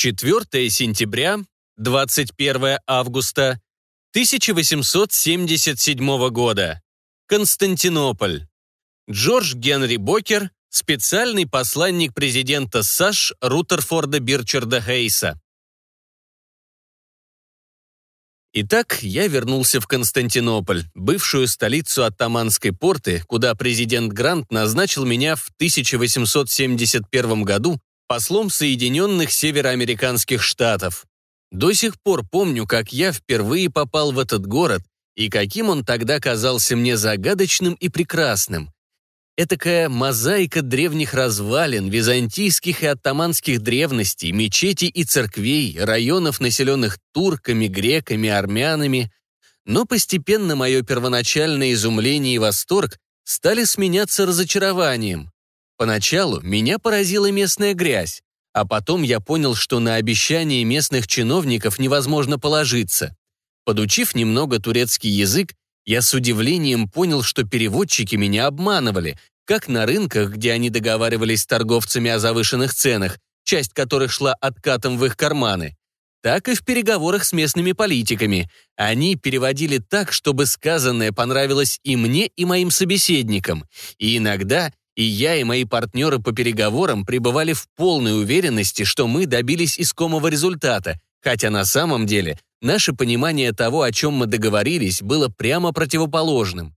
4 сентября, 21 августа 1877 года. Константинополь. Джордж Генри Бокер, специальный посланник президента САШ Рутерфорда Бирчарда Хейса. Итак, я вернулся в Константинополь, бывшую столицу Оттаманской порты, куда президент Грант назначил меня в 1871 году послом Соединенных Североамериканских Штатов. До сих пор помню, как я впервые попал в этот город и каким он тогда казался мне загадочным и прекрасным. Этакая мозаика древних развалин, византийских и оттаманских древностей, мечетей и церквей, районов, населенных турками, греками, армянами. Но постепенно мое первоначальное изумление и восторг стали сменяться разочарованием. Поначалу меня поразила местная грязь, а потом я понял, что на обещания местных чиновников невозможно положиться. Подучив немного турецкий язык, я с удивлением понял, что переводчики меня обманывали, как на рынках, где они договаривались с торговцами о завышенных ценах, часть которых шла откатом в их карманы, так и в переговорах с местными политиками. Они переводили так, чтобы сказанное понравилось и мне, и моим собеседникам. И иногда и я, и мои партнеры по переговорам пребывали в полной уверенности, что мы добились искомого результата, хотя на самом деле наше понимание того, о чем мы договорились, было прямо противоположным.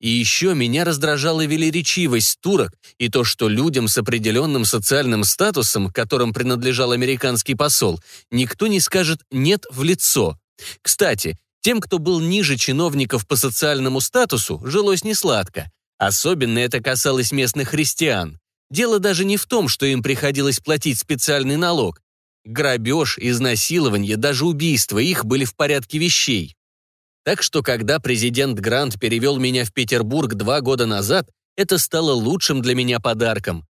И еще меня раздражала велеречивость турок и то, что людям с определенным социальным статусом, которым принадлежал американский посол, никто не скажет «нет» в лицо. Кстати, тем, кто был ниже чиновников по социальному статусу, жилось несладко. Особенно это касалось местных христиан. Дело даже не в том, что им приходилось платить специальный налог. Грабеж, изнасилование, даже убийство их были в порядке вещей. Так что, когда президент Грант перевел меня в Петербург два года назад, это стало лучшим для меня подарком.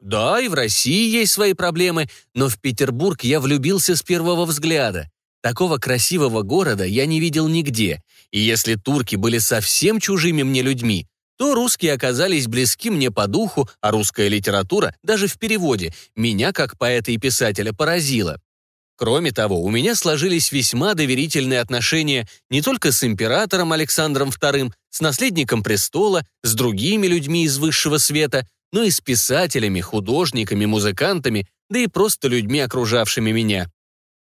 Да, и в России есть свои проблемы, но в Петербург я влюбился с первого взгляда. Такого красивого города я не видел нигде, и если турки были совсем чужими мне людьми, то русские оказались близки мне по духу, а русская литература, даже в переводе, меня, как поэта и писателя, поразила. Кроме того, у меня сложились весьма доверительные отношения не только с императором Александром II, с наследником престола, с другими людьми из высшего света, но и с писателями, художниками, музыкантами, да и просто людьми, окружавшими меня.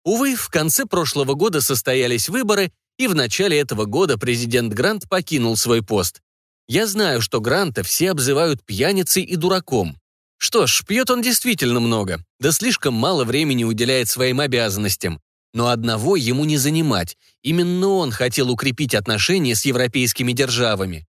Увы, в конце прошлого года состоялись выборы, и в начале этого года президент Грант покинул свой пост. Я знаю, что Гранта все обзывают пьяницей и дураком. Что ж, пьет он действительно много, да слишком мало времени уделяет своим обязанностям. Но одного ему не занимать. Именно он хотел укрепить отношения с европейскими державами.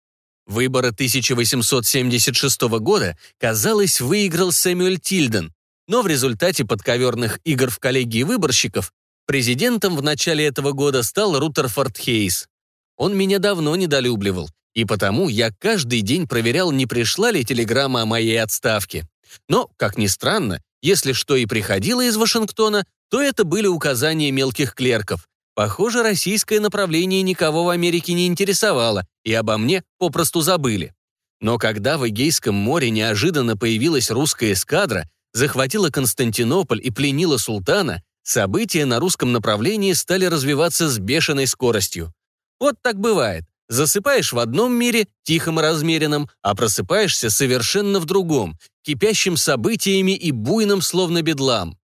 Выборы 1876 года, казалось, выиграл Сэмюэль Тильден, но в результате подковерных игр в коллегии выборщиков президентом в начале этого года стал Рутерфорд Хейс. Он меня давно недолюбливал, и потому я каждый день проверял, не пришла ли телеграмма о моей отставке. Но, как ни странно, если что и приходило из Вашингтона, то это были указания мелких клерков. Похоже, российское направление никого в Америке не интересовало, и обо мне попросту забыли. Но когда в Эгейском море неожиданно появилась русская эскадра, захватила Константинополь и пленила султана, события на русском направлении стали развиваться с бешеной скоростью. Вот так бывает. Засыпаешь в одном мире, тихом и размеренном, а просыпаешься совершенно в другом, кипящим событиями и буйным, словно бедлам.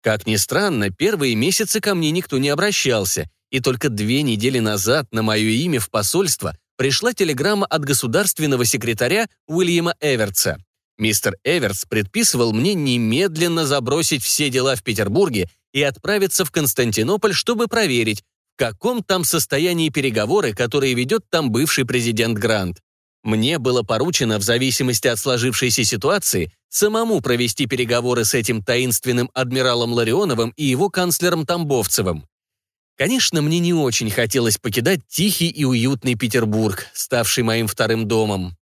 Как ни странно, первые месяцы ко мне никто не обращался, и только две недели назад на мое имя в посольство пришла телеграмма от государственного секретаря Уильяма Эвертса. Мистер Эвертс предписывал мне немедленно забросить все дела в Петербурге и отправиться в Константинополь, чтобы проверить, в каком там состоянии переговоры, которые ведет там бывший президент Грант. Мне было поручено, в зависимости от сложившейся ситуации, самому провести переговоры с этим таинственным адмиралом Ларионовым и его канцлером Тамбовцевым. Конечно, мне не очень хотелось покидать тихий и уютный Петербург, ставший моим вторым домом.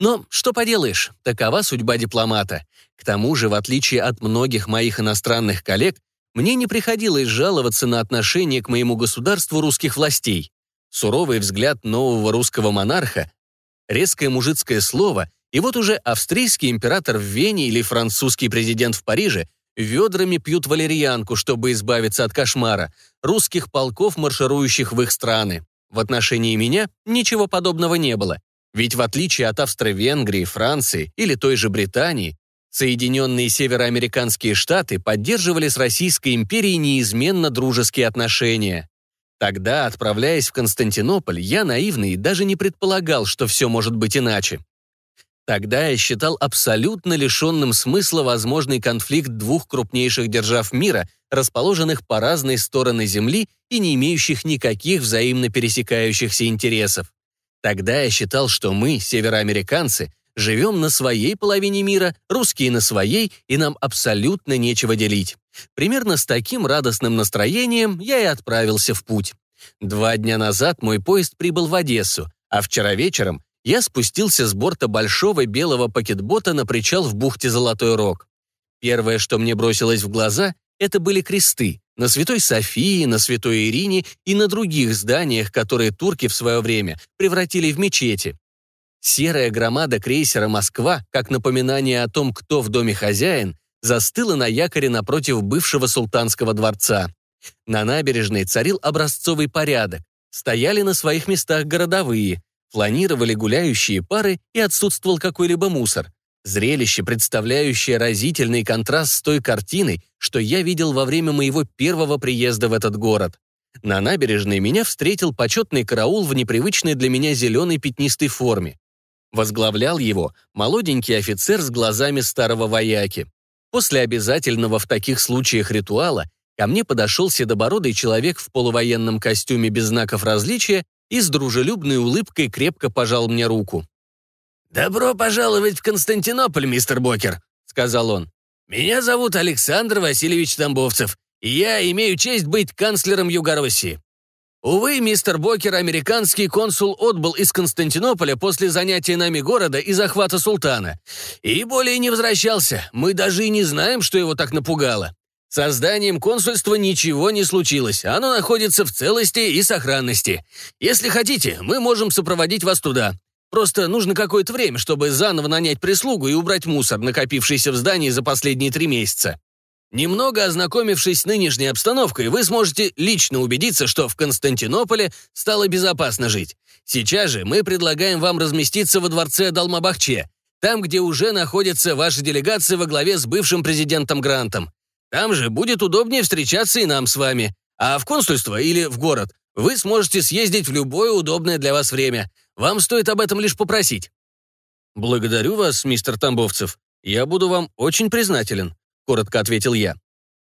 Но что поделаешь, такова судьба дипломата. К тому же, в отличие от многих моих иностранных коллег, мне не приходилось жаловаться на отношение к моему государству русских властей. Суровый взгляд нового русского монарха, резкое мужицкое слово, и вот уже австрийский император в Вене или французский президент в Париже ведрами пьют валерьянку, чтобы избавиться от кошмара, русских полков, марширующих в их страны. В отношении меня ничего подобного не было. Ведь в отличие от Австро-Венгрии, Франции или той же Британии, Соединенные Североамериканские Штаты поддерживали с Российской империей неизменно дружеские отношения. Тогда, отправляясь в Константинополь, я наивный даже не предполагал, что все может быть иначе. Тогда я считал абсолютно лишенным смысла возможный конфликт двух крупнейших держав мира, расположенных по разные стороны Земли и не имеющих никаких взаимно пересекающихся интересов. Тогда я считал, что мы, североамериканцы, живем на своей половине мира, русские на своей, и нам абсолютно нечего делить. Примерно с таким радостным настроением я и отправился в путь. Два дня назад мой поезд прибыл в Одессу, а вчера вечером я спустился с борта большого белого пакетбота на причал в бухте Золотой Рог. Первое, что мне бросилось в глаза, это были кресты на Святой Софии, на Святой Ирине и на других зданиях, которые турки в свое время превратили в мечети. Серая громада крейсера «Москва», как напоминание о том, кто в доме хозяин, застыла на якоре напротив бывшего султанского дворца. На набережной царил образцовый порядок. Стояли на своих местах городовые, фланировали гуляющие пары и отсутствовал какой-либо мусор. Зрелище, представляющее разительный контраст с той картиной, что я видел во время моего первого приезда в этот город. На набережной меня встретил почетный караул в непривычной для меня зеленой пятнистой форме. Возглавлял его молоденький офицер с глазами старого вояки. После обязательного в таких случаях ритуала ко мне подошел седобородый человек в полувоенном костюме без знаков различия и с дружелюбной улыбкой крепко пожал мне руку. «Добро пожаловать в Константинополь, мистер Бокер», — сказал он. «Меня зовут Александр Васильевич Тамбовцев, и я имею честь быть канцлером Югороссии. Увы, мистер Бокер, американский консул, отбыл из Константинополя после занятия нами города и захвата султана. И более не возвращался. Мы даже и не знаем, что его так напугало. Созданием консульства ничего не случилось. Оно находится в целости и сохранности. Если хотите, мы можем сопроводить вас туда. Просто нужно какое-то время, чтобы заново нанять прислугу и убрать мусор, накопившийся в здании за последние три месяца. Немного ознакомившись с нынешней обстановкой, вы сможете лично убедиться, что в Константинополе стало безопасно жить. Сейчас же мы предлагаем вам разместиться во дворце Далмабахче, там, где уже находится ваша делегация во главе с бывшим президентом Грантом. Там же будет удобнее встречаться и нам с вами. А в консульство или в город вы сможете съездить в любое удобное для вас время. Вам стоит об этом лишь попросить». «Благодарю вас, мистер Тамбовцев. Я буду вам очень признателен», — коротко ответил я.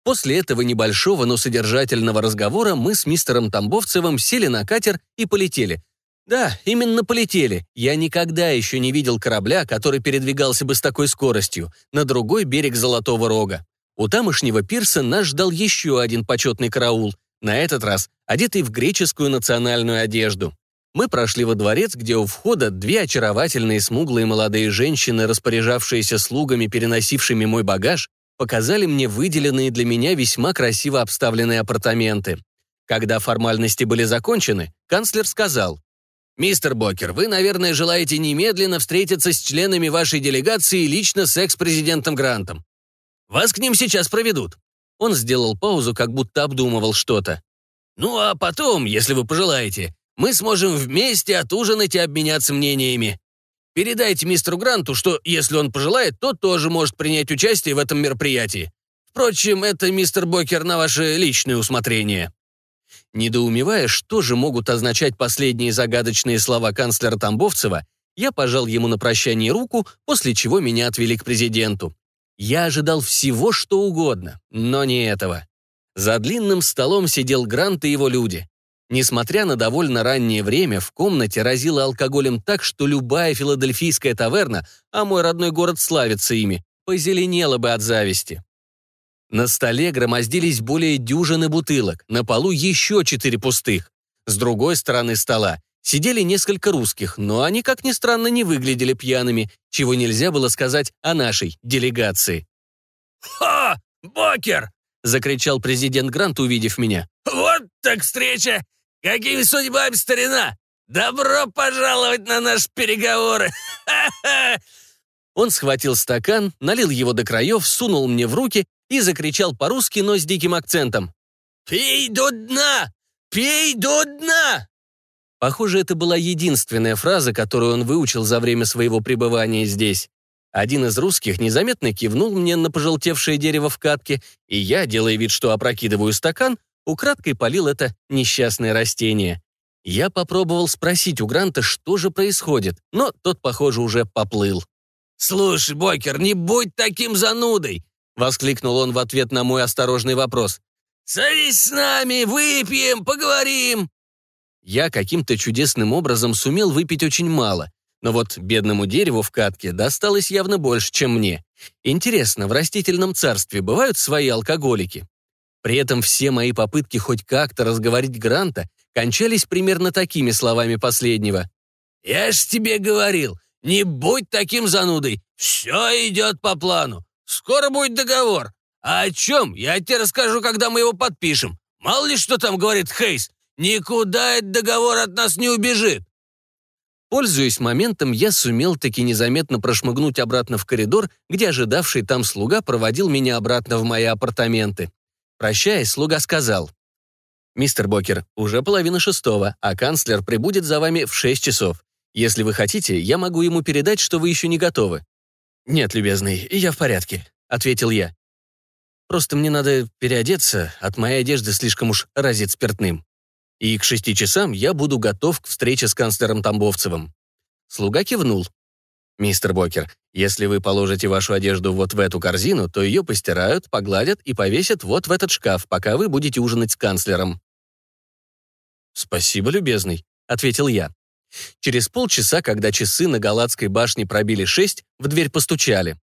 После этого небольшого, но содержательного разговора мы с мистером Тамбовцевым сели на катер и полетели. Да, именно полетели. Я никогда еще не видел корабля, который передвигался бы с такой скоростью, на другой берег Золотого Рога. У тамошнего пирса нас ждал еще один почетный караул, на этот раз одетый в греческую национальную одежду. Мы прошли во дворец, где у входа две очаровательные смуглые молодые женщины, распоряжавшиеся слугами, переносившими мой багаж, показали мне выделенные для меня весьма красиво обставленные апартаменты. Когда формальности были закончены, канцлер сказал, «Мистер Бокер, вы, наверное, желаете немедленно встретиться с членами вашей делегации лично с экс-президентом Грантом. Вас к ним сейчас проведут». Он сделал паузу, как будто обдумывал что-то. «Ну а потом, если вы пожелаете, мы сможем вместе отужинать и обменяться мнениями. Передайте мистеру Гранту, что, если он пожелает, то тоже может принять участие в этом мероприятии. Впрочем, это, мистер Бокер, на ваше личное усмотрение». Недоумевая, что же могут означать последние загадочные слова канцлера Тамбовцева, я пожал ему на прощание руку, после чего меня отвели к президенту. Я ожидал всего, что угодно, но не этого. За длинным столом сидел Грант и его люди. Несмотря на довольно раннее время, в комнате разило алкоголем так, что любая филадельфийская таверна, а мой родной город славится ими, позеленела бы от зависти. На столе громоздились более дюжины бутылок, на полу еще четыре пустых. С другой стороны стола сидели несколько русских, но они, как ни странно, не выглядели пьяными, чего нельзя было сказать о нашей делегации. «Ха! Бокер!» — закричал президент Грант, увидев меня. «Вот так встреча! Какими судьбами, старина! Добро пожаловать на наши переговоры! Он схватил стакан, налил его до краев, сунул мне в руки и закричал по-русски, но с диким акцентом. «Пей до дна! Пей до дна!» Похоже, это была единственная фраза, которую он выучил за время своего пребывания здесь. Один из русских незаметно кивнул мне на пожелтевшее дерево в катке, и я, делая вид, что опрокидываю стакан, украдкой полил это несчастное растение. Я попробовал спросить у Гранта, что же происходит, но тот, похоже, уже поплыл. «Слушай, Бокер, не будь таким занудой!» — воскликнул он в ответ на мой осторожный вопрос. «Садись с нами, выпьем, поговорим!» Я каким-то чудесным образом сумел выпить очень мало, но вот бедному дереву в катке досталось явно больше, чем мне. Интересно, в растительном царстве бывают свои алкоголики? При этом все мои попытки хоть как-то разговорить Гранта кончались примерно такими словами последнего. «Я ж тебе говорил, не будь таким занудой, все идет по плану. Скоро будет договор. А о чем, я тебе расскажу, когда мы его подпишем. Мало ли что там говорит Хейс, Никуда этот договор от нас не убежит!» Пользуясь моментом, я сумел таки незаметно прошмыгнуть обратно в коридор, где ожидавший там слуга проводил меня обратно в мои апартаменты. Прощаясь, слуга сказал, «Мистер Бокер, уже половина шестого, а канцлер прибудет за вами в шесть часов. Если вы хотите, я могу ему передать, что вы еще не готовы». «Нет, любезный, я в порядке», — ответил я. «Просто мне надо переодеться, от моей одежды слишком уж разит спиртным» и к шести часам я буду готов к встрече с канцлером Тамбовцевым». Слуга кивнул. «Мистер Бокер, если вы положите вашу одежду вот в эту корзину, то ее постирают, погладят и повесят вот в этот шкаф, пока вы будете ужинать с канцлером». «Спасибо, любезный», — ответил я. Через полчаса, когда часы на Галатской башне пробили шесть, в дверь постучали.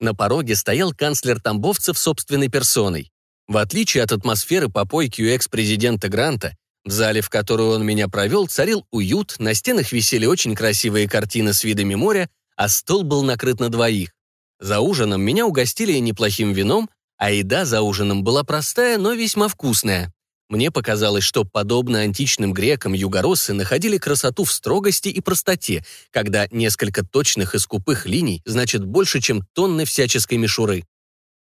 На пороге стоял канцлер Тамбовцев собственной персоной. В отличие от атмосферы попойки у экс-президента Гранта, в зале, в которую он меня провел, царил уют, на стенах висели очень красивые картины с видами моря, а стол был накрыт на двоих. За ужином меня угостили неплохим вином, а еда за ужином была простая, но весьма вкусная. Мне показалось, что, подобно античным грекам, югороссы находили красоту в строгости и простоте, когда несколько точных и скупых линий значит больше, чем тонны всяческой мишуры.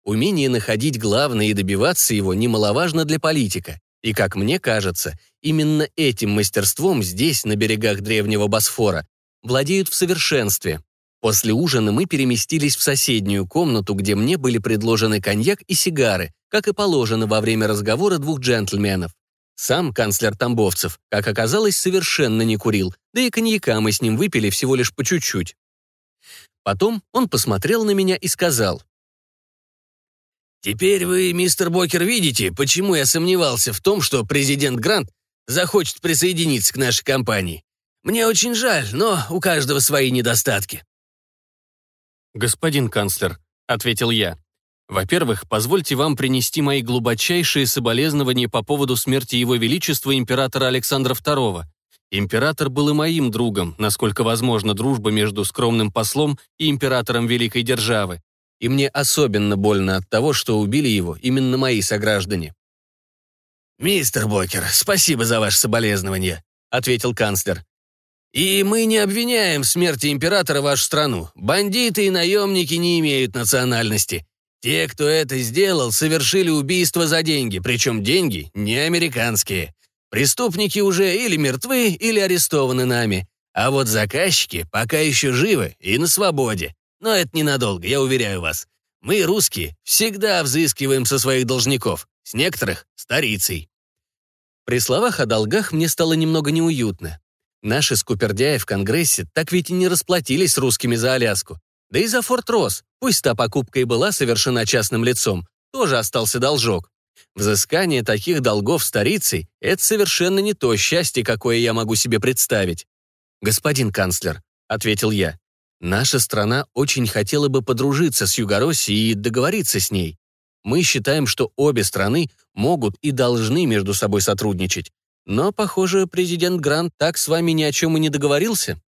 Умение находить главное и добиваться его немаловажно для политика. И, как мне кажется, именно этим мастерством здесь, на берегах древнего Босфора, владеют в совершенстве. После ужина мы переместились в соседнюю комнату, где мне были предложены коньяк и сигары, как и положено во время разговора двух джентльменов. Сам канцлер Тамбовцев, как оказалось, совершенно не курил, да и коньяка мы с ним выпили всего лишь по чуть-чуть. Потом он посмотрел на меня и сказал, Теперь вы, мистер Бокер, видите, почему я сомневался в том, что президент Грант захочет присоединиться к нашей компании. Мне очень жаль, но у каждого свои недостатки. «Господин канцлер», — ответил я, «во-первых, позвольте вам принести мои глубочайшие соболезнования по поводу смерти Его Величества императора Александра II. Император был и моим другом, насколько возможно дружба между скромным послом и императором Великой Державы и мне особенно больно от того, что убили его именно мои сограждане. «Мистер Бокер, спасибо за ваше соболезнование», — ответил канцлер. «И мы не обвиняем в смерти императора вашу страну. Бандиты и наемники не имеют национальности. Те, кто это сделал, совершили убийство за деньги, причем деньги не американские. Преступники уже или мертвы, или арестованы нами. А вот заказчики пока еще живы и на свободе. Но это ненадолго, я уверяю вас. Мы, русские, всегда взыскиваем со своих должников, с некоторых — старицей». При словах о долгах мне стало немного неуютно. Наши скупердяи в Конгрессе так ведь и не расплатились с русскими за Аляску. Да и за Форт Росс, пусть та покупка и была совершена частным лицом, тоже остался должок. Взыскание таких долгов старицей — это совершенно не то счастье, какое я могу себе представить. «Господин канцлер», — ответил я, Наша страна очень хотела бы подружиться с Югороссией и договориться с ней. Мы считаем, что обе страны могут и должны между собой сотрудничать. Но, похоже, президент Грант так с вами ни о чем и не договорился.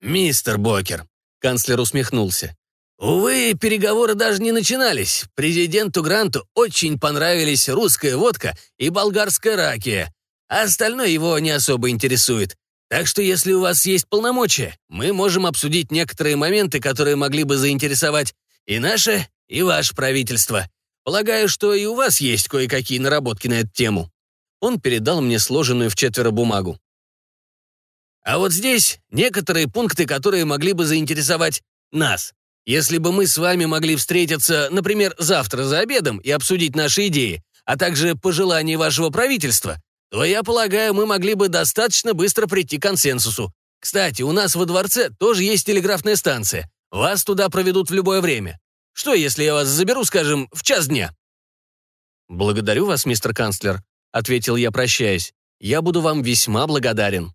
«Мистер Бокер», — канцлер усмехнулся, «увы, переговоры даже не начинались. Президенту Гранту очень понравились русская водка и болгарская ракия. А остальное его не особо интересует. Так что если у вас есть полномочия, мы можем обсудить некоторые моменты, которые могли бы заинтересовать и наше, и ваше правительство. Полагаю, что и у вас есть кое-какие наработки на эту тему». Он передал мне сложенную в четверо бумагу. «А вот здесь некоторые пункты, которые могли бы заинтересовать нас. Если бы мы с вами могли встретиться, например, завтра за обедом и обсудить наши идеи, а также пожелания вашего правительства, то, я полагаю, мы могли бы достаточно быстро прийти к консенсусу. Кстати, у нас во дворце тоже есть телеграфная станция. Вас туда проведут в любое время. Что, если я вас заберу, скажем, в час дня?» «Благодарю вас, мистер канцлер», — ответил я, прощаясь. «Я буду вам весьма благодарен».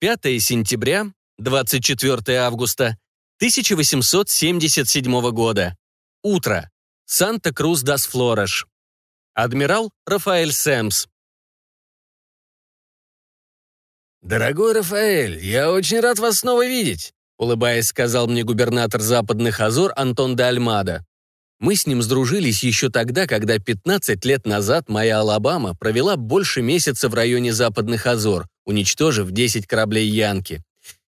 5 сентября, 24 августа 1877 года. Утро. Санта-Крус-дас-Флореш. Адмирал Рафаэль Сэмс. «Дорогой Рафаэль, я очень рад вас снова видеть», улыбаясь, сказал мне губернатор Западных Азор Антон де Альмада. Мы с ним сдружились еще тогда, когда 15 лет назад моя Алабама провела больше месяца в районе Западных Азор, уничтожив 10 кораблей Янки.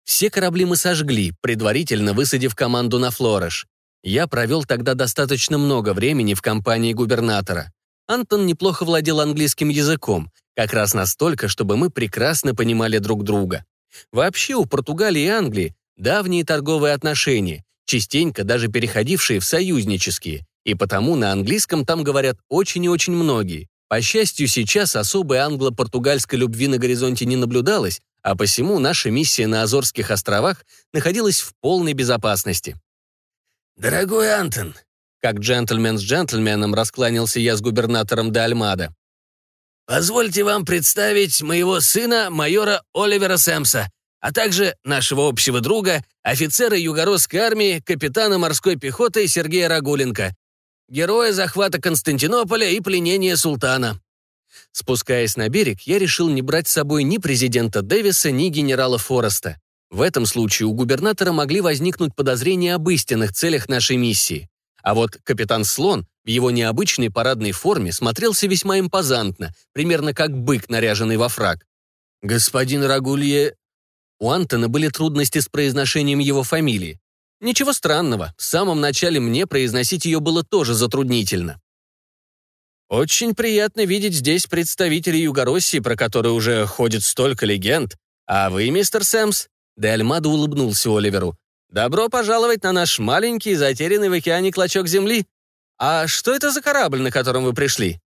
Все корабли мы сожгли, предварительно высадив команду на Флореш. Я провел тогда достаточно много времени в компании губернатора. Антон неплохо владел английским языком, как раз настолько, чтобы мы прекрасно понимали друг друга. Вообще у Португалии и Англии давние торговые отношения, частенько даже переходившие в союзнические, и потому на английском там говорят очень и очень многие. По счастью, сейчас особой англо-португальской любви на горизонте не наблюдалось, а посему наша миссия на Азорских островах находилась в полной безопасности. «Дорогой Антон, как джентльмен с джентльменом раскланялся я с губернатором де Альмада. «Позвольте вам представить моего сына, майора Оливера Сэмса, а также нашего общего друга, офицера Югородской армии, капитана морской пехоты Сергея Рагуленко, героя захвата Константинополя и пленения султана». Спускаясь на берег, я решил не брать с собой ни президента Дэвиса, ни генерала Фореста. В этом случае у губернатора могли возникнуть подозрения об истинных целях нашей миссии. А вот капитан Слон в его необычной парадной форме смотрелся весьма импозантно, примерно как бык, наряженный во фраг. «Господин Рагулье...» У Антона были трудности с произношением его фамилии. Ничего странного, в самом начале мне произносить ее было тоже затруднительно. «Очень приятно видеть здесь представителей Югороссии, про которые уже ходит столько легенд. А вы, мистер Сэмс?» Де Альмадо улыбнулся Оливеру. «Добро пожаловать на наш маленький, затерянный в океане клочок земли. А что это за корабль, на котором вы пришли?»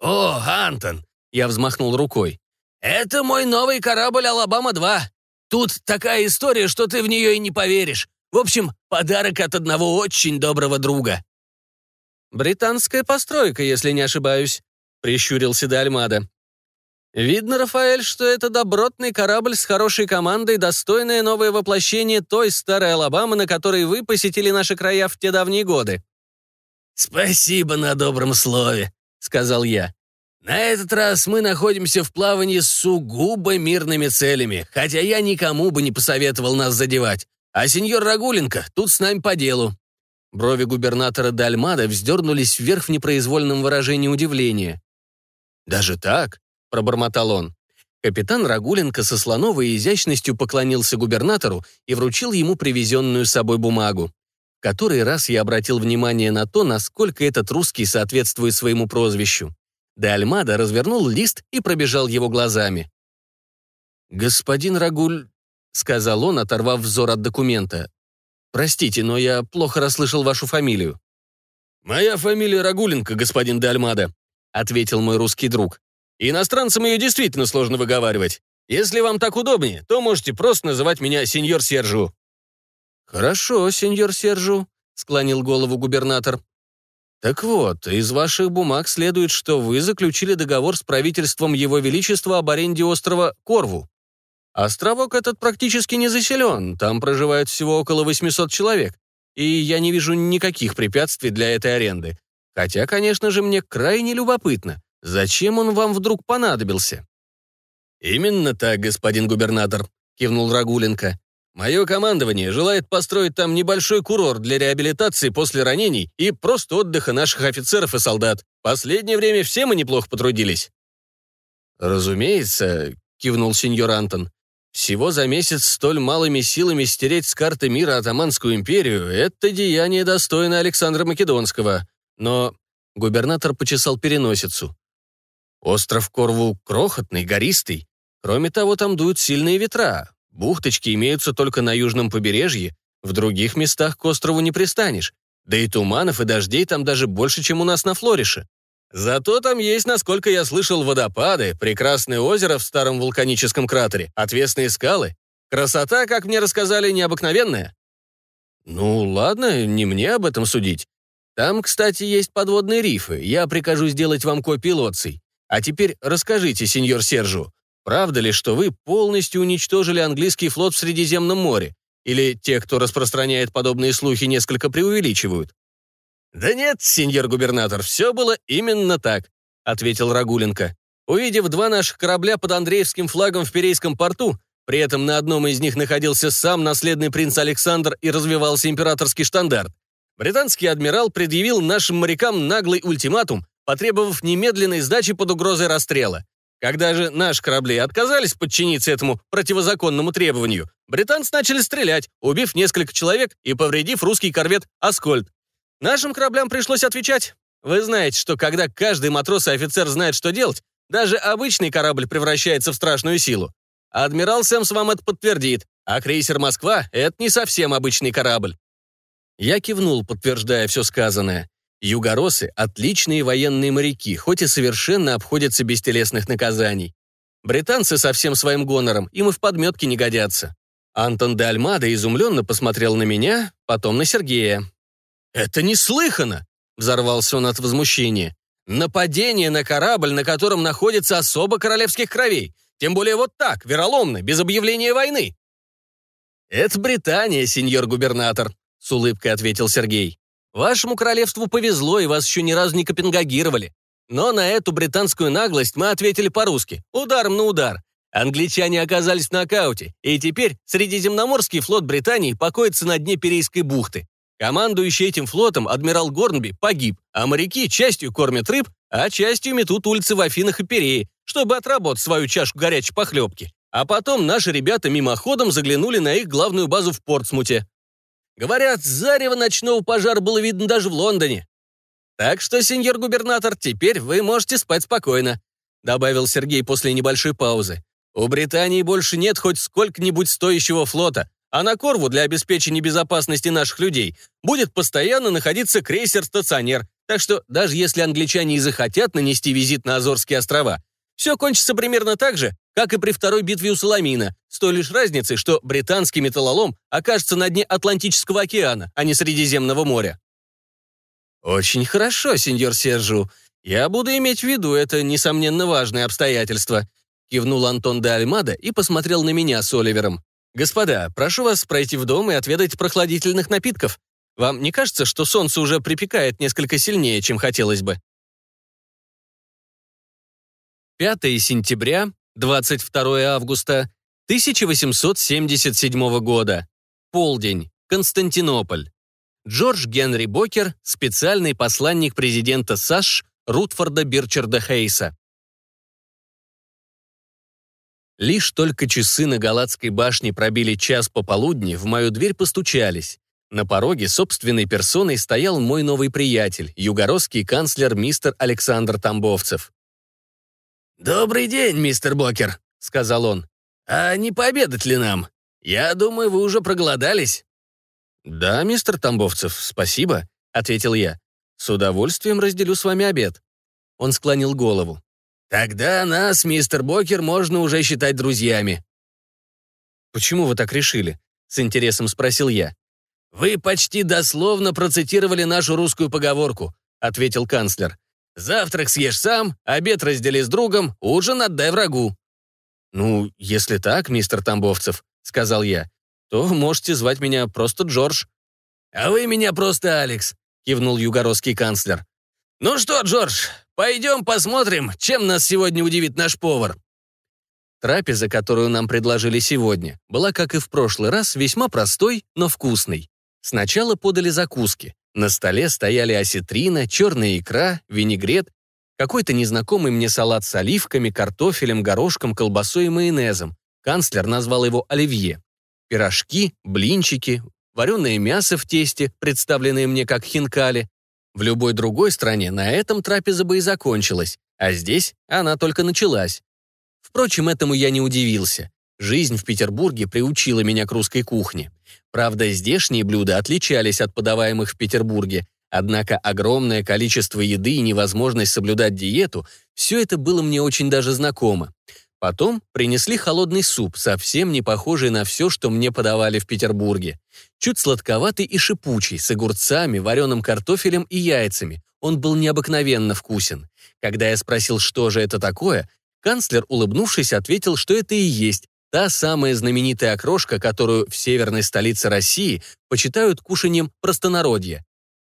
«О, Антон!» — я взмахнул рукой. «Это мой новый корабль «Алабама-2». Тут такая история, что ты в нее и не поверишь. В общем, подарок от одного очень доброго друга». «Британская постройка, если не ошибаюсь», — прищурился Дальмада. Видно, Рафаэль, что это добротный корабль с хорошей командой, достойное новое воплощение той старой Алабамы, на которой вы посетили наши края в те давние годы. «Спасибо на добром слове», — сказал я. «На этот раз мы находимся в плавании с сугубо мирными целями, хотя я никому бы не посоветовал нас задевать. А сеньор Рагуленко тут с нами по делу». Брови губернатора Дальмада вздернулись вверх в непроизвольном выражении удивления. «Даже так? пробормотал он. Капитан Рагуленко со слоновой изящностью поклонился губернатору и вручил ему привезенную с собой бумагу. Который раз я обратил внимание на то, насколько этот русский соответствует своему прозвищу. Де Альмада развернул лист и пробежал его глазами. «Господин Рагуль», — сказал он, оторвав взор от документа, «простите, но я плохо расслышал вашу фамилию». «Моя фамилия Рагуленко, господин Де Альмада», — ответил мой русский друг. Иностранцам ее действительно сложно выговаривать. Если вам так удобнее, то можете просто называть меня сеньор Сержу». «Хорошо, сеньор Сержу», — склонил голову губернатор. «Так вот, из ваших бумаг следует, что вы заключили договор с правительством Его Величества об аренде острова Корву. Островок этот практически не заселен, там проживают всего около 800 человек, и я не вижу никаких препятствий для этой аренды. Хотя, конечно же, мне крайне любопытно, Зачем он вам вдруг понадобился?» «Именно так, господин губернатор», — кивнул Рагуленко. «Мое командование желает построить там небольшой курорт для реабилитации после ранений и просто отдыха наших офицеров и солдат. Последнее время все мы неплохо потрудились». «Разумеется», — кивнул сеньор Антон. Всего за месяц столь малыми силами стереть с карты мира Атаманскую империю — это деяние достойное Александра Македонского. Но губернатор почесал переносицу. Остров Корву крохотный, гористый. Кроме того, там дуют сильные ветра. Бухточки имеются только на южном побережье, в других местах к острову не пристанешь. Да и туманов и дождей там даже больше, чем у нас на Флорише. Зато там есть, насколько я слышал, водопады, прекрасное озеро в старом вулканическом кратере, отвесные скалы. Красота, как мне рассказали, необыкновенная. Ну, ладно, не мне об этом судить. Там, кстати, есть подводные рифы. Я прикажу сделать вам копии лоций. А теперь расскажите, сеньор Сержу, правда ли, что вы полностью уничтожили английский флот в Средиземном море? Или те, кто распространяет подобные слухи, несколько преувеличивают? «Да нет, сеньор губернатор, все было именно так», — ответил Рагуленко. Увидев два наших корабля под Андреевским флагом в Перейском порту, при этом на одном из них находился сам наследный принц Александр и развивался императорский штандарт, британский адмирал предъявил нашим морякам наглый ультиматум, потребовав немедленной сдачи под угрозой расстрела. Когда же наши корабли отказались подчиниться этому противозаконному требованию, британцы начали стрелять, убив несколько человек и повредив русский корвет «Аскольд». Нашим кораблям пришлось отвечать. Вы знаете, что когда каждый матрос и офицер знает, что делать, даже обычный корабль превращается в страшную силу. Адмирал Сэмс вам это подтвердит, а крейсер «Москва» — это не совсем обычный корабль. Я кивнул, подтверждая все сказанное. Югоросы — отличные военные моряки, хоть и совершенно обходятся без телесных наказаний. Британцы со всем своим гонором, им и в подметке не годятся. Антон де Альмада изумленно посмотрел на меня, потом на Сергея. «Это неслыханно!» — взорвался он от возмущения. «Нападение на корабль, на котором находится особо королевских кровей. Тем более вот так, вероломно, без объявления войны». «Это Британия, сеньор губернатор», — с улыбкой ответил Сергей. «Вашему королевству повезло, и вас еще ни разу не копенгагировали. Но на эту британскую наглость мы ответили по-русски, ударом на удар. Англичане оказались в нокауте, и теперь Средиземноморский флот Британии покоится на дне Перейской бухты. Командующий этим флотом адмирал Горнби погиб, а моряки частью кормят рыб, а частью метут улицы в Афинах и Перее, чтобы отработать свою чашку горячей похлебки. А потом наши ребята мимоходом заглянули на их главную базу в Портсмуте. Говорят, зарево ночного пожара было видно даже в Лондоне. Так что, сеньор губернатор, теперь вы можете спать спокойно», добавил Сергей после небольшой паузы. «У Британии больше нет хоть сколько-нибудь стоящего флота, а на Корву для обеспечения безопасности наших людей будет постоянно находиться крейсер-стационер, так что даже если англичане и захотят нанести визит на Азорские острова, все кончится примерно так же, как и при второй битве у Соломина, с той лишь разницей, что британский металлолом окажется на дне Атлантического океана, а не Средиземного моря. «Очень хорошо, сеньор Сержу. Я буду иметь в виду это, несомненно, важное обстоятельство», кивнул Антон де Альмада и посмотрел на меня с Оливером. «Господа, прошу вас пройти в дом и отведать прохладительных напитков. Вам не кажется, что солнце уже припекает несколько сильнее, чем хотелось бы?» 5 сентября, 22 августа 1877 года. Полдень. Константинополь. Джордж Генри Бокер, специальный посланник президента САШ Рутфорда Бирчарда Хейса. Лишь только часы на Галатской башне пробили час пополудни, в мою дверь постучались. На пороге собственной персоной стоял мой новый приятель, югородский канцлер мистер Александр Тамбовцев. «Добрый день, мистер Бокер», — сказал он. «А не пообедать ли нам? Я думаю, вы уже проголодались». «Да, мистер Тамбовцев, спасибо», — ответил я. «С удовольствием разделю с вами обед». Он склонил голову. Тогда нас, мистер Бокер, можно уже считать друзьями. Почему вы так решили? С интересом спросил я. Вы почти дословно процитировали нашу русскую поговорку, ответил канцлер. Завтрак съешь сам, обед раздели с другом, ужин отдай врагу. Ну, если так, мистер Тамбовцев, сказал я, то можете звать меня просто Джордж. А вы меня просто Алекс, кивнул югородский канцлер. «Ну что, Джордж, пойдем посмотрим, чем нас сегодня удивит наш повар». Трапеза, которую нам предложили сегодня, была, как и в прошлый раз, весьма простой, но вкусной. Сначала подали закуски. На столе стояли осетрина, черная икра, винегрет, какой-то незнакомый мне салат с оливками, картофелем, горошком, колбасой и майонезом. Канцлер назвал его оливье. Пирожки, блинчики, вареное мясо в тесте, представленное мне как хинкали. В любой другой стране на этом трапеза бы и закончилась, а здесь она только началась. Впрочем, этому я не удивился. Жизнь в Петербурге приучила меня к русской кухне. Правда, здешние блюда отличались от подаваемых в Петербурге, однако огромное количество еды и невозможность соблюдать диету – все это было мне очень даже знакомо. Потом принесли холодный суп, совсем не похожий на все, что мне подавали в Петербурге. Чуть сладковатый и шипучий, с огурцами, вареным картофелем и яйцами. Он был необыкновенно вкусен. Когда я спросил, что же это такое, канцлер, улыбнувшись, ответил, что это и есть та самая знаменитая окрошка, которую в северной столице России почитают кушанием простонародья.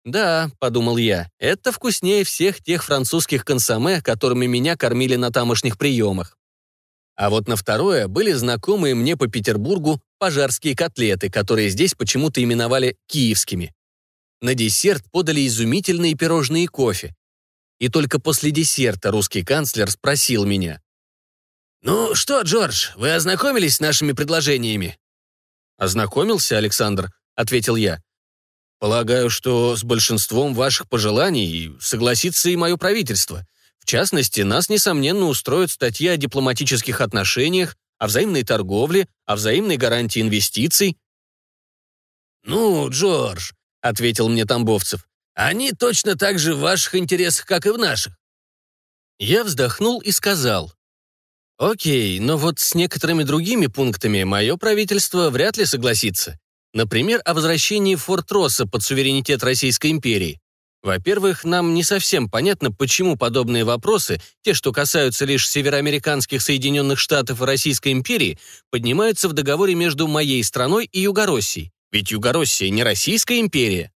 «Да», — подумал я, — «это вкуснее всех тех французских консоме, которыми меня кормили на тамошних приемах». А вот на второе были знакомые мне по Петербургу пожарские котлеты, которые здесь почему-то именовали киевскими. На десерт подали изумительные пирожные кофе. И только после десерта русский канцлер спросил меня. «Ну что, Джордж, вы ознакомились с нашими предложениями?» «Ознакомился, Александр», — ответил я. «Полагаю, что с большинством ваших пожеланий согласится и мое правительство частности, нас, несомненно, устроит статья о дипломатических отношениях, о взаимной торговле, о взаимной гарантии инвестиций. «Ну, Джордж», — ответил мне Тамбовцев, «они точно так же в ваших интересах, как и в наших». Я вздохнул и сказал, «Окей, но вот с некоторыми другими пунктами мое правительство вряд ли согласится. Например, о возвращении Форт-Росса под суверенитет Российской империи. Во-первых, нам не совсем понятно, почему подобные вопросы, те, что касаются лишь североамериканских Соединенных Штатов и Российской империи, поднимаются в договоре между моей страной и Югороссией. Ведь Югороссия не Российская империя.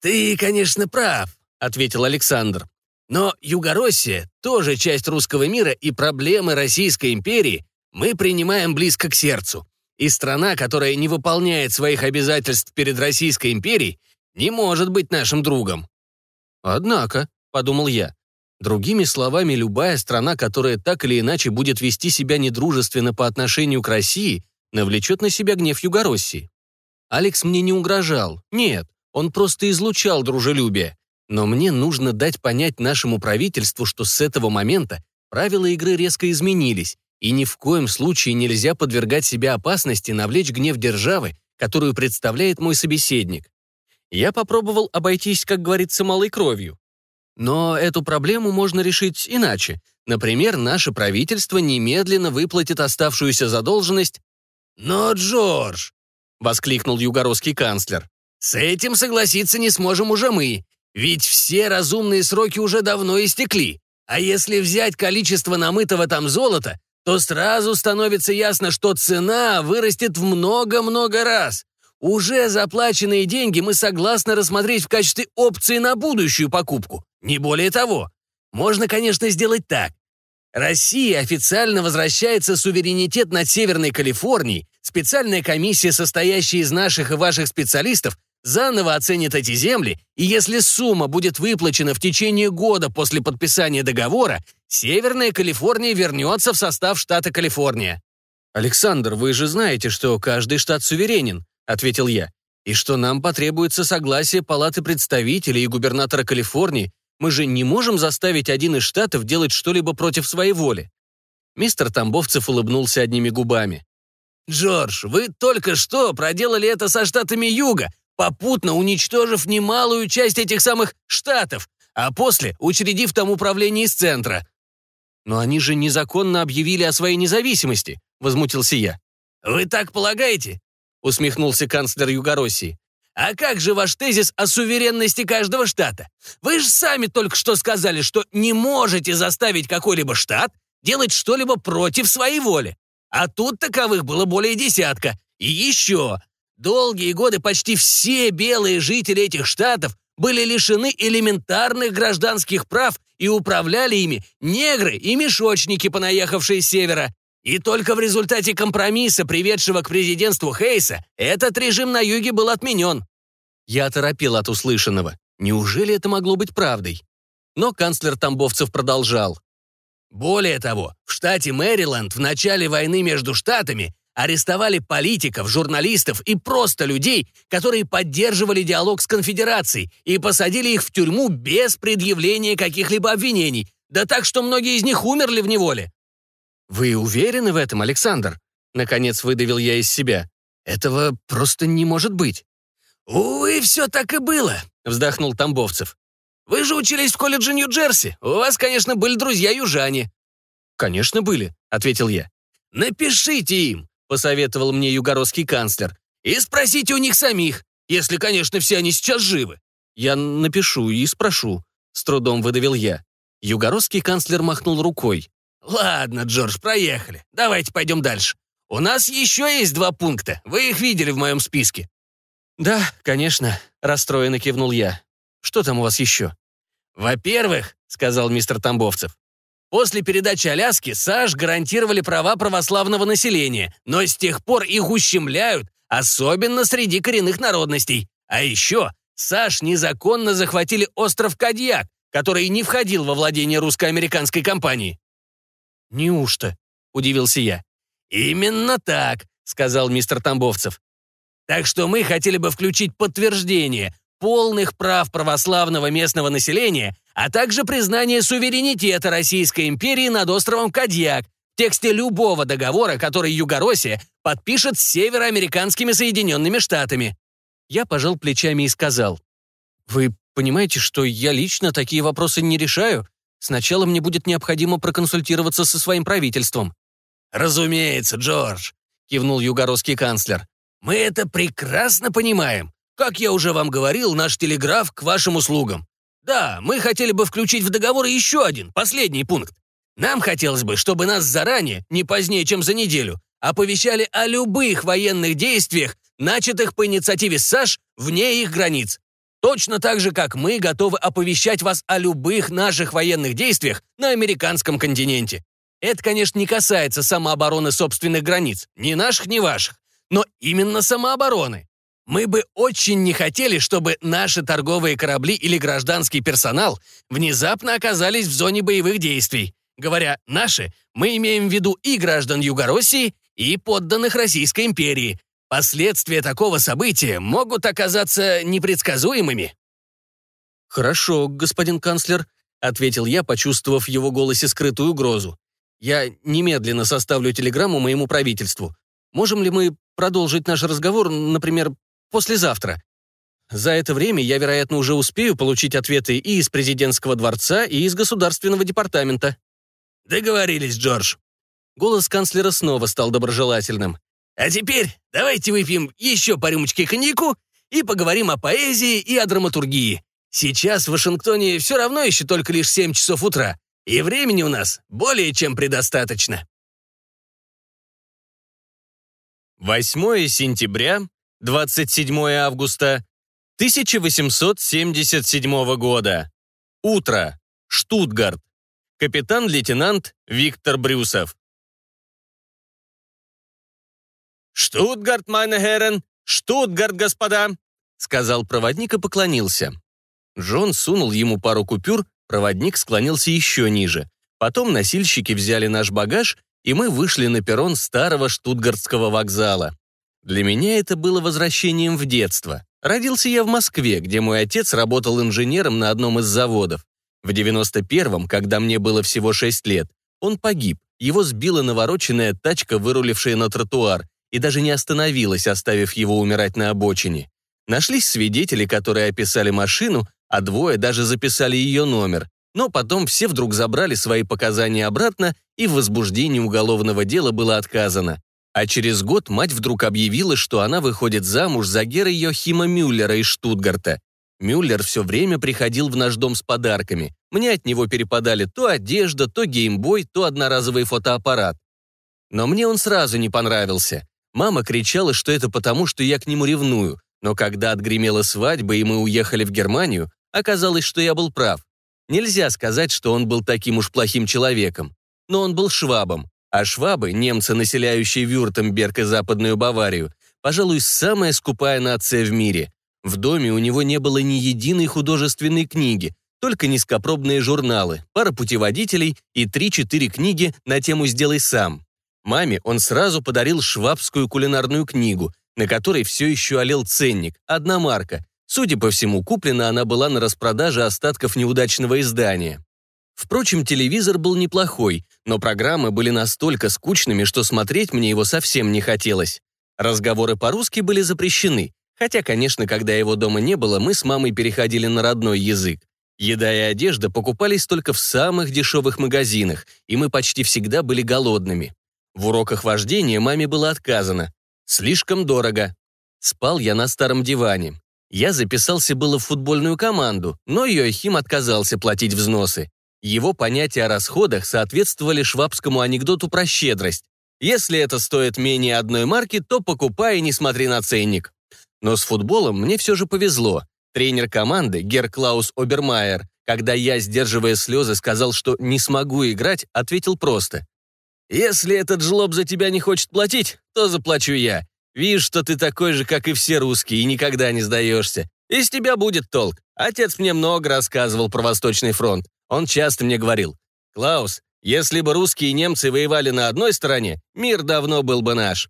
«Ты, конечно, прав», — ответил Александр. «Но Югороссия тоже часть русского мира, и проблемы Российской империи мы принимаем близко к сердцу. И страна, которая не выполняет своих обязательств перед Российской империей, не может быть нашим другом. Однако, подумал я, другими словами, любая страна, которая так или иначе будет вести себя недружественно по отношению к России, навлечет на себя гнев Югороссии. Алекс мне не угрожал. Нет, он просто излучал дружелюбие. Но мне нужно дать понять нашему правительству, что с этого момента правила игры резко изменились, и ни в коем случае нельзя подвергать себя опасности навлечь гнев державы, которую представляет мой собеседник. Я попробовал обойтись, как говорится, малой кровью. Но эту проблему можно решить иначе. Например, наше правительство немедленно выплатит оставшуюся задолженность. «Но, Джордж!» — воскликнул югородский канцлер. «С этим согласиться не сможем уже мы, ведь все разумные сроки уже давно истекли. А если взять количество намытого там золота, то сразу становится ясно, что цена вырастет в много-много раз. Уже заплаченные деньги мы согласны рассмотреть в качестве опции на будущую покупку. Не более того. Можно, конечно, сделать так. Россия официально возвращается суверенитет над Северной Калифорнией, специальная комиссия, состоящая из наших и ваших специалистов, заново оценит эти земли, и если сумма будет выплачена в течение года после подписания договора, Северная Калифорния вернется в состав штата Калифорния. Александр, вы же знаете, что каждый штат суверенен ответил я, и что нам потребуется согласие Палаты представителей и губернатора Калифорнии. Мы же не можем заставить один из штатов делать что-либо против своей воли. Мистер Тамбовцев улыбнулся одними губами. «Джордж, вы только что проделали это со штатами Юга, попутно уничтожив немалую часть этих самых штатов, а после учредив там управление из центра». «Но они же незаконно объявили о своей независимости», — возмутился я. «Вы так полагаете? усмехнулся канцлер Югороссии. А как же ваш тезис о суверенности каждого штата? Вы же сами только что сказали, что не можете заставить какой-либо штат делать что-либо против своей воли. А тут таковых было более десятка. И еще. Долгие годы почти все белые жители этих штатов были лишены элементарных гражданских прав и управляли ими негры и мешочники, понаехавшие с севера. И только в результате компромисса, приведшего к президентству Хейса, этот режим на юге был отменен. Я оторопел от услышанного. Неужели это могло быть правдой? Но канцлер Тамбовцев продолжал. Более того, в штате Мэриленд в начале войны между штатами арестовали политиков, журналистов и просто людей, которые поддерживали диалог с конфедерацией и посадили их в тюрьму без предъявления каких-либо обвинений, да так, что многие из них умерли в неволе. «Вы уверены в этом, Александр?» Наконец выдавил я из себя. «Этого просто не может быть». «Увы, все так и было», — вздохнул Тамбовцев. «Вы же учились в колледже Нью-Джерси. У вас, конечно, были друзья-южане». «Конечно, были», — ответил я. «Напишите им», — посоветовал мне югородский канцлер. «И спросите у них самих, если, конечно, все они сейчас живы». «Я напишу и спрошу», — с трудом выдавил я. Югородский канцлер махнул рукой. «Ладно, Джордж, проехали. Давайте пойдем дальше. У нас еще есть два пункта. Вы их видели в моем списке». «Да, конечно», — расстроенно кивнул я. «Что там у вас еще?» «Во-первых», — сказал мистер Тамбовцев, После передачи Аляски САЖ гарантировали права православного населения, но с тех пор их ущемляют, особенно среди коренных народностей. А еще САЖ незаконно захватили остров Кадьяк, который не входил во владение русско-американской компании. «Неужто?» — удивился я. «Именно так», — сказал мистер Тамбовцев. «Так что мы хотели бы включить подтверждение полных прав православного местного населения, а также признание суверенитета Российской империи над островом Кадьяк в тексте любого договора, который Югороссия подпишет с североамериканскими Соединенными Штатами». Я пожал плечами и сказал, «Вы понимаете, что я лично такие вопросы не решаю? Сначала мне будет необходимо проконсультироваться со своим правительством». «Разумеется, Джордж», — кивнул югородский канцлер. «Мы это прекрасно понимаем. Как я уже вам говорил, наш телеграф к вашим услугам. Да, мы хотели бы включить в договор еще один, последний пункт. Нам хотелось бы, чтобы нас заранее, не позднее, чем за неделю, оповещали о любых военных действиях, начатых по инициативе САШ вне их границ. Точно так же, как мы готовы оповещать вас о любых наших военных действиях на американском континенте. Это, конечно, не касается самообороны собственных границ, ни наших, ни ваших, но именно самообороны. Мы бы очень не хотели, чтобы наши торговые корабли или гражданский персонал внезапно оказались в зоне боевых действий. Говоря «наши», мы имеем в виду и граждан Югороссии, и подданных Российской империи, Последствия такого события могут оказаться непредсказуемыми». «Хорошо, господин канцлер», — ответил я, почувствовав в его голосе скрытую угрозу. «Я немедленно составлю телеграмму моему правительству. Можем ли мы продолжить наш разговор, например, послезавтра? За это время я, вероятно, уже успею получить ответы и из президентского дворца, и из государственного департамента». «Договорились, Джордж». Голос канцлера снова стал доброжелательным. А теперь давайте выпьем еще по рюмочке коньяку и поговорим о поэзии и о драматургии. Сейчас в Вашингтоне все равно еще только лишь 7 часов утра, и времени у нас более чем предостаточно. 8 сентября, 27 августа 1877 года. Утро. Штутгарт. Капитан-лейтенант Виктор Брюсов. «Штутгарт, meine Herren! Штутгарт, господа!» сказал проводник и поклонился. Джон сунул ему пару купюр, проводник склонился еще ниже. Потом носильщики взяли наш багаж, и мы вышли на перрон старого штутгартского вокзала. Для меня это было возвращением в детство. Родился я в Москве, где мой отец работал инженером на одном из заводов. В 91-м, когда мне было всего 6 лет, он погиб. Его сбила навороченная тачка, вырулившая на тротуар, и даже не остановилась, оставив его умирать на обочине. Нашлись свидетели, которые описали машину, а двое даже записали ее номер. Но потом все вдруг забрали свои показания обратно, и в возбуждении уголовного дела было отказано. А через год мать вдруг объявила, что она выходит замуж за Гера Йохима Мюллера из Штутгарта. Мюллер все время приходил в наш дом с подарками. Мне от него перепадали то одежда, то геймбой, то одноразовый фотоаппарат. Но мне он сразу не понравился. Мама кричала, что это потому, что я к нему ревную, но когда отгремела свадьба и мы уехали в Германию, оказалось, что я был прав. Нельзя сказать, что он был таким уж плохим человеком. Но он был швабом, а швабы, немцы, населяющие Вюртемберг и Западную Баварию, пожалуй, самая скупая нация в мире. В доме у него не было ни единой художественной книги, только низкопробные журналы, пара путеводителей и 3-4 книги на тему «Сделай сам». Маме он сразу подарил швабскую кулинарную книгу, на которой все еще олел ценник, одна марка. Судя по всему, куплена она была на распродаже остатков неудачного издания. Впрочем, телевизор был неплохой, но программы были настолько скучными, что смотреть мне его совсем не хотелось. Разговоры по-русски были запрещены, хотя, конечно, когда его дома не было, мы с мамой переходили на родной язык. Еда и одежда покупались только в самых дешевых магазинах, и мы почти всегда были голодными. В уроках вождения маме было отказано. Слишком дорого. Спал я на старом диване. Я записался было в футбольную команду, но Йохим отказался платить взносы. Его понятия о расходах соответствовали швабскому анекдоту про щедрость. Если это стоит менее одной марки, то покупай не смотри на ценник. Но с футболом мне все же повезло. Тренер команды, Гер Клаус Обермайер, когда я, сдерживая слезы, сказал, что не смогу играть, ответил просто. «Если этот жлоб за тебя не хочет платить, то заплачу я. Видишь, что ты такой же, как и все русские, и никогда не сдаешься. Из тебя будет толк. Отец мне много рассказывал про Восточный фронт. Он часто мне говорил, «Клаус, если бы русские и немцы воевали на одной стороне, мир давно был бы наш».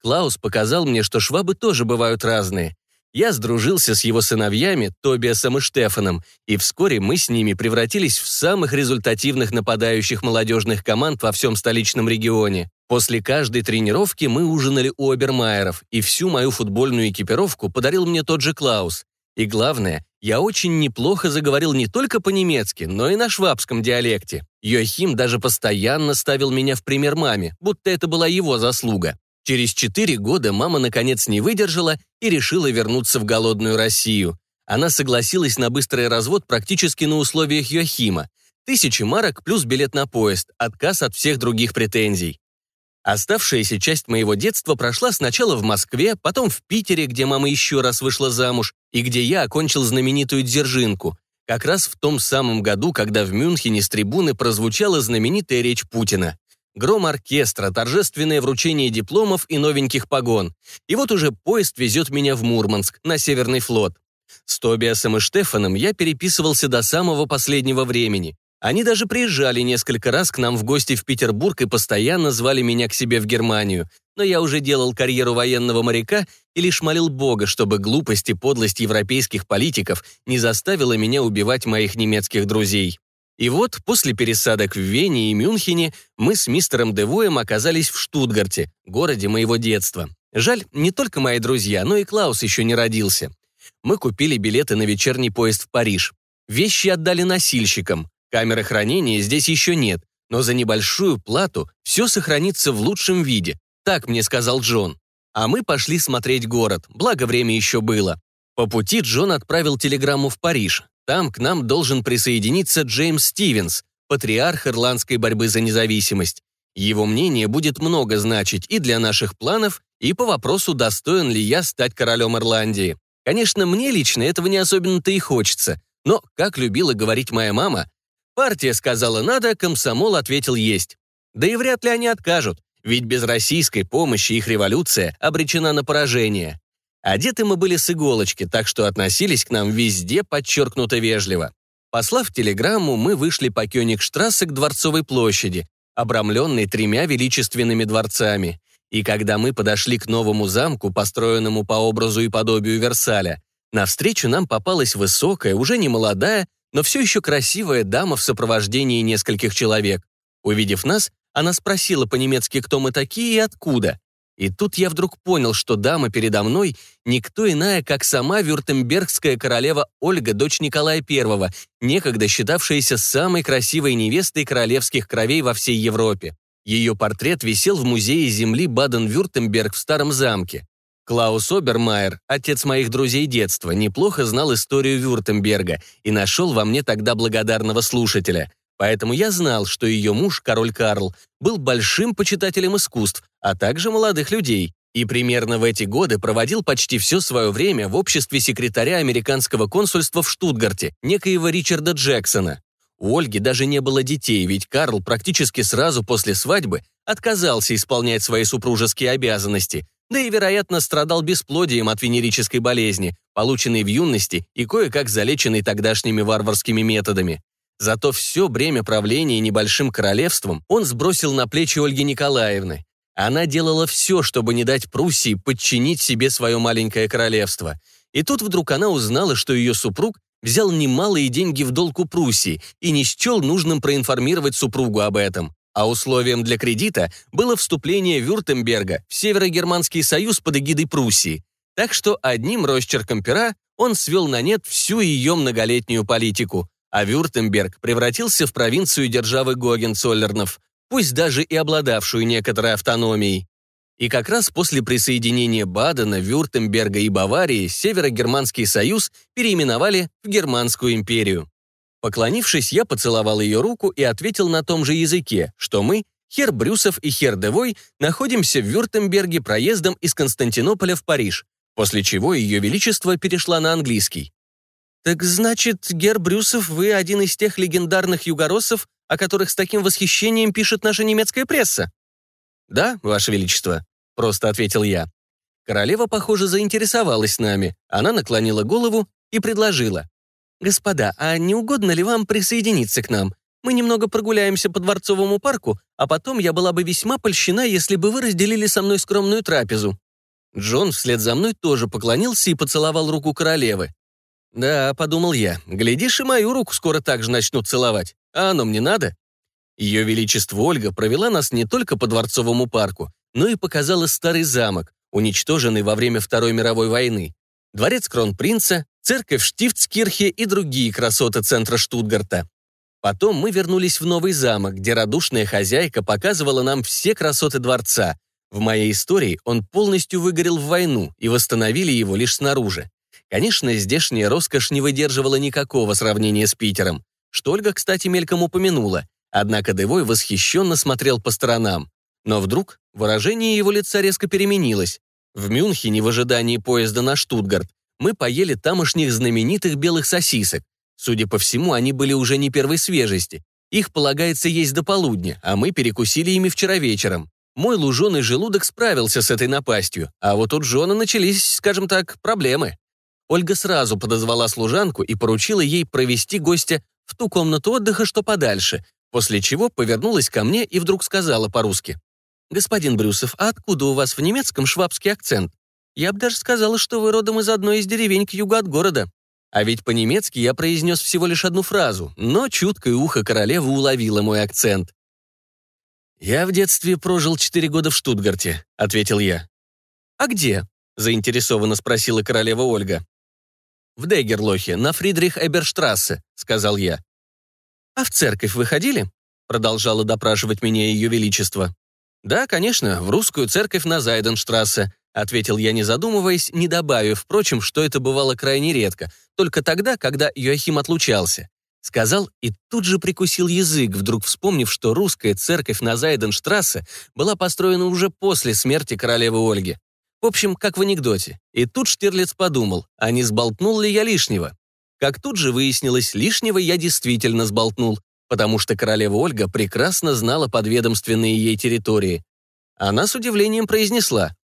Клаус показал мне, что швабы тоже бывают разные. Я сдружился с его сыновьями, Тобиасом и Штефаном, и вскоре мы с ними превратились в самых результативных нападающих молодежных команд во всем столичном регионе. После каждой тренировки мы ужинали у Обермайеров, и всю мою футбольную экипировку подарил мне тот же Клаус. И главное, я очень неплохо заговорил не только по-немецки, но и на швабском диалекте. Йохим даже постоянно ставил меня в пример маме, будто это была его заслуга. Через четыре года мама наконец не выдержала и решила вернуться в голодную Россию. Она согласилась на быстрый развод практически на условиях Йохима. Тысячи марок плюс билет на поезд, отказ от всех других претензий. Оставшаяся часть моего детства прошла сначала в Москве, потом в Питере, где мама еще раз вышла замуж, и где я окончил знаменитую «Дзержинку», как раз в том самом году, когда в Мюнхене с трибуны прозвучала знаменитая речь Путина. Гром оркестра, торжественное вручение дипломов и новеньких погон. И вот уже поезд везет меня в Мурманск, на Северный флот. С Тобиасом и Штефаном я переписывался до самого последнего времени. Они даже приезжали несколько раз к нам в гости в Петербург и постоянно звали меня к себе в Германию. Но я уже делал карьеру военного моряка и лишь молил Бога, чтобы глупость и подлость европейских политиков не заставила меня убивать моих немецких друзей. И вот после пересадок в Вене и Мюнхене мы с мистером Девоем оказались в Штутгарте, городе моего детства. Жаль, не только мои друзья, но и Клаус еще не родился. Мы купили билеты на вечерний поезд в Париж. Вещи отдали носильщикам. Камеры хранения здесь еще нет, но за небольшую плату все сохранится в лучшем виде. Так мне сказал Джон. А мы пошли смотреть город, благо время еще было. По пути Джон отправил телеграмму в Париж. Там к нам должен присоединиться Джеймс Стивенс, патриарх ирландской борьбы за независимость. Его мнение будет много значить и для наших планов, и по вопросу, достоин ли я стать королем Ирландии. Конечно, мне лично этого не особенно-то и хочется, но, как любила говорить моя мама, партия сказала «надо», комсомол ответил «есть». Да и вряд ли они откажут, ведь без российской помощи их революция обречена на поражение. Одеты мы были с иголочки, так что относились к нам везде подчеркнуто вежливо. Послав телеграмму, мы вышли по Кёнигштрассе к Дворцовой площади, обрамленной тремя величественными дворцами. И когда мы подошли к новому замку, построенному по образу и подобию Версаля, навстречу нам попалась высокая, уже не молодая, но все еще красивая дама в сопровождении нескольких человек. Увидев нас, она спросила по-немецки, кто мы такие и откуда. И тут я вдруг понял, что дама передо мной никто иная, как сама вюртембергская королева Ольга, дочь Николая I, некогда считавшаяся самой красивой невестой королевских кровей во всей Европе. Ее портрет висел в музее земли Баден-Вюртемберг в старом замке. Клаус Обермайер, отец моих друзей детства, неплохо знал историю Вюртемберга и нашел во мне тогда благодарного слушателя. Поэтому я знал, что ее муж, король Карл, был большим почитателем искусств, а также молодых людей, и примерно в эти годы проводил почти все свое время в обществе секретаря американского консульства в Штутгарте, некоего Ричарда Джексона. У Ольги даже не было детей, ведь Карл практически сразу после свадьбы отказался исполнять свои супружеские обязанности, да и, вероятно, страдал бесплодием от венерической болезни, полученной в юности и кое-как залеченной тогдашними варварскими методами. Зато все бремя правления небольшим королевством он сбросил на плечи Ольги Николаевны. Она делала все, чтобы не дать Пруссии подчинить себе свое маленькое королевство. И тут вдруг она узнала, что ее супруг взял немалые деньги в долг у Пруссии и не счел нужным проинформировать супругу об этом. А условием для кредита было вступление Вюртемберга в Северогерманский союз под эгидой Пруссии. Так что одним росчерком пера он свел на нет всю ее многолетнюю политику, а Вюртемберг превратился в провинцию державы Гогенцоллернов, пусть даже и обладавшую некоторой автономией. И как раз после присоединения Бадена, Вюртемберга и Баварии Северогерманский союз переименовали в Германскую империю. Поклонившись, я поцеловал ее руку и ответил на том же языке, что мы, Хер Брюсов и Хер Девой, находимся в Вюртемберге проездом из Константинополя в Париж, после чего ее величество перешла на английский. «Так значит, Гер Брюсов, вы один из тех легендарных югороссов, о которых с таким восхищением пишет наша немецкая пресса?» «Да, Ваше Величество», — просто ответил я. Королева, похоже, заинтересовалась нами. Она наклонила голову и предложила. «Господа, а не угодно ли вам присоединиться к нам? Мы немного прогуляемся по Дворцовому парку, а потом я была бы весьма польщена, если бы вы разделили со мной скромную трапезу». Джон вслед за мной тоже поклонился и поцеловал руку королевы. «Да», — подумал я, — «глядишь, и мою руку скоро так же начнут целовать. А оно мне надо?» Ее Величество Ольга провела нас не только по Дворцовому парку, но и показала старый замок, уничтоженный во время Второй мировой войны, дворец кронпринца, церковь Штифтскирхе и другие красоты центра Штутгарта. Потом мы вернулись в новый замок, где радушная хозяйка показывала нам все красоты дворца. В моей истории он полностью выгорел в войну, и восстановили его лишь снаружи. Конечно, здешняя роскошь не выдерживала никакого сравнения с Питером, что Ольга, кстати, мельком упомянула, однако Девой восхищенно смотрел по сторонам. Но вдруг выражение его лица резко переменилось. В Мюнхене в ожидании поезда на Штутгарт мы поели тамошних знаменитых белых сосисок. Судя по всему, они были уже не первой свежести. Их полагается есть до полудня, а мы перекусили ими вчера вечером. Мой луженый желудок справился с этой напастью, а вот у Джона начались, скажем так, проблемы. Ольга сразу подозвала служанку и поручила ей провести гостя в ту комнату отдыха, что подальше, после чего повернулась ко мне и вдруг сказала по-русски. «Господин Брюсов, а откуда у вас в немецком швабский акцент? Я бы даже сказала, что вы родом из одной из деревень к югу от города». А ведь по-немецки я произнес всего лишь одну фразу, но чуткое ухо королевы уловило мой акцент. «Я в детстве прожил четыре года в Штутгарте», — ответил я. «А где?» — заинтересованно спросила королева Ольга. «В Дегерлохе, на Фридрих-Эберштрассе», — сказал я. «А в церковь вы ходили?» — продолжала допрашивать меня ее величество. «Да, конечно, в русскую церковь на Зайденштрассе», — ответил я, не задумываясь, не добавив, впрочем, что это бывало крайне редко, только тогда, когда Йоахим отлучался. Сказал и тут же прикусил язык, вдруг вспомнив, что русская церковь на Зайденштрассе была построена уже после смерти королевы Ольги. В общем, как в анекдоте. И тут Штирлиц подумал, а не сболтнул ли я лишнего? Как тут же выяснилось, лишнего я действительно сболтнул, потому что королева Ольга прекрасно знала подведомственные ей территории. Она с удивлением произнесла.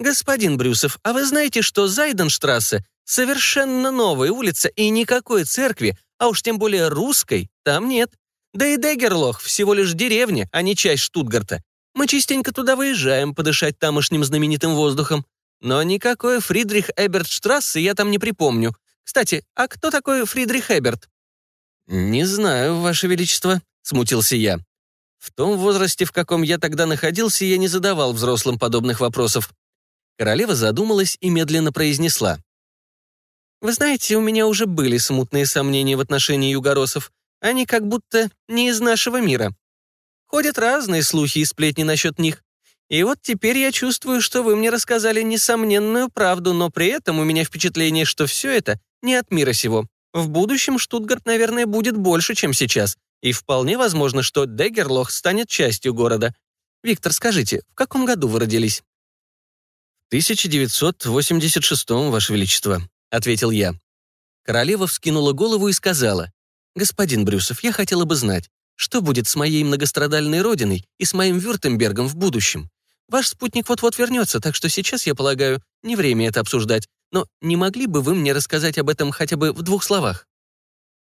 «Господин Брюсов, а вы знаете, что Зайденштрассе — совершенно новая улица и никакой церкви, а уж тем более русской, там нет. Да и Дегерлох — всего лишь деревня, а не часть Штутгарта. Мы частенько туда выезжаем подышать тамошним знаменитым воздухом. Но никакой Фридрих Эбертштрассе я там не припомню. Кстати, а кто такой Фридрих Эберт?» «Не знаю, Ваше Величество», — смутился я. В том возрасте, в каком я тогда находился, я не задавал взрослым подобных вопросов. Королева задумалась и медленно произнесла. «Вы знаете, у меня уже были смутные сомнения в отношении югоросов. Они как будто не из нашего мира. Ходят разные слухи и сплетни насчет них. И вот теперь я чувствую, что вы мне рассказали несомненную правду, но при этом у меня впечатление, что все это не от мира сего. В будущем Штутгарт, наверное, будет больше, чем сейчас, и вполне возможно, что Дегерлох станет частью города. Виктор, скажите, в каком году вы родились? «В 1986-м, Ваше Величество», — ответил я. Королева вскинула голову и сказала, «Господин Брюсов, я хотела бы знать, что будет с моей многострадальной родиной и с моим Вюртембергом в будущем? Ваш спутник вот-вот вернется, так что сейчас, я полагаю, не время это обсуждать. Но не могли бы вы мне рассказать об этом хотя бы в двух словах?»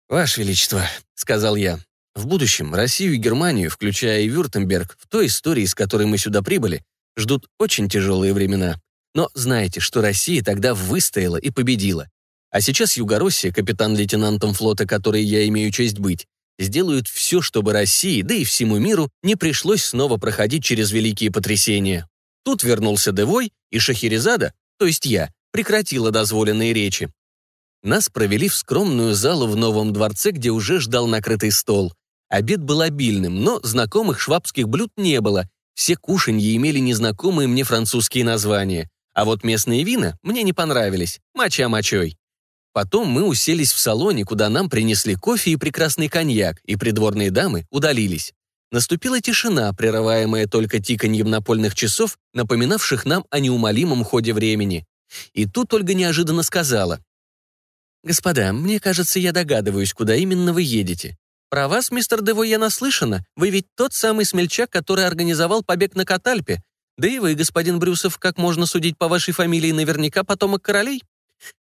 «Ваше Величество», — сказал я, — «в будущем Россию и Германию, включая и Вюртемберг, в той истории, с которой мы сюда прибыли, ждут очень тяжелые времена. Но знаете, что Россия тогда выстояла и победила. А сейчас Югороссия, капитан-лейтенантом флота, которой я имею честь быть, сделают все, чтобы России, да и всему миру, не пришлось снова проходить через великие потрясения. Тут вернулся Девой, и Шахерезада, то есть я, прекратила дозволенные речи. Нас провели в скромную залу в новом дворце, где уже ждал накрытый стол. Обед был обильным, но знакомых швабских блюд не было. Все кушанья имели незнакомые мне французские названия. А вот местные вина мне не понравились. Моча мочой. Потом мы уселись в салоне, куда нам принесли кофе и прекрасный коньяк, и придворные дамы удалились. Наступила тишина, прерываемая только тиканьем напольных часов, напоминавших нам о неумолимом ходе времени. И тут Ольга неожиданно сказала. «Господа, мне кажется, я догадываюсь, куда именно вы едете. Про вас, мистер Дево, я наслышана. Вы ведь тот самый смельчак, который организовал побег на Катальпе. Да и вы, господин Брюсов, как можно судить по вашей фамилии, наверняка потомок королей?»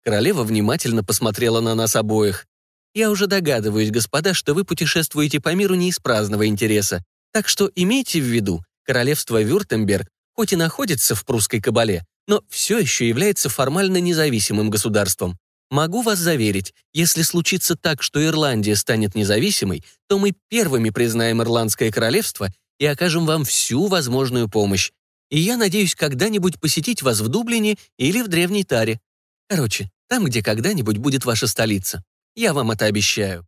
Королева внимательно посмотрела на нас обоих. «Я уже догадываюсь, господа, что вы путешествуете по миру не из праздного интереса. Так что имейте в виду, королевство Вюртемберг, хоть и находится в прусской кабале, но все еще является формально независимым государством. Могу вас заверить, если случится так, что Ирландия станет независимой, то мы первыми признаем Ирландское королевство и окажем вам всю возможную помощь. И я надеюсь когда-нибудь посетить вас в Дублине или в Древней Таре. Короче, там, где когда-нибудь будет ваша столица. Я вам это обещаю.